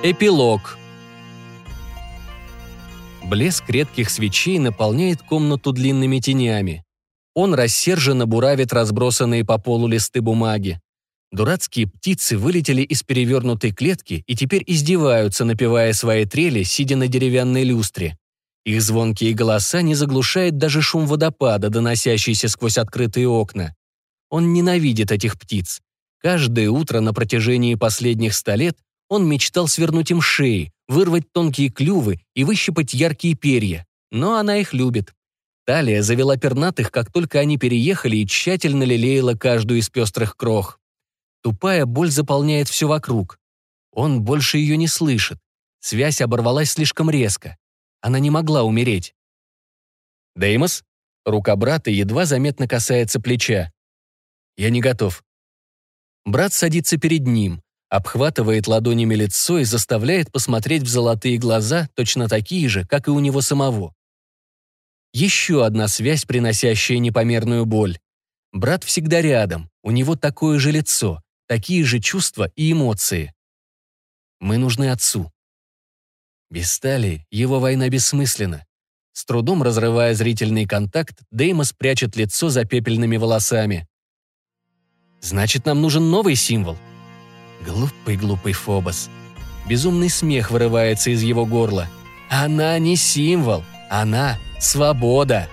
Эпилог. Блеск редких свечей наполняет комнату длинными тенями. Он рассерженно буравит разбросанные по полу листы бумаги. Дурацкие птицы вылетели из перевернутой клетки и теперь издеваются, напевая свои трели, сидя на деревянной люстре. Их звонкие голоса не заглушает даже шум водопада, доносящийся сквозь открытые окна. Он ненавидит этих птиц. Каждое утро на протяжении последних ста лет он мечтал свернуть им шеи, вырвать тонкие клювы и выщипать яркие перья. Но она их любит. Талия завела пернатых, как только они переехали, и тщательно лелеяла каждую из пестрых крох. Тупая боль заполняет все вокруг. Он больше ее не слышит. Связь оборвалась слишком резко. Она не могла умереть. «Деймос?» Рука брата едва заметно касается плеча. «Я не готов». Брат садится перед ним, обхватывает ладонями лицо и заставляет посмотреть в золотые глаза, точно такие же, как и у него самого. Еще одна связь, приносящая непомерную боль. Брат всегда рядом, у него такое же лицо, такие же чувства и эмоции. Мы нужны отцу. Без стали его война бессмысленна. С трудом разрывая зрительный контакт, Деймос прячет лицо за пепельными волосами. Значит, нам нужен новый символ — Глупый-глупый Фобос. Безумный смех вырывается из его горла. Она не символ, она свобода.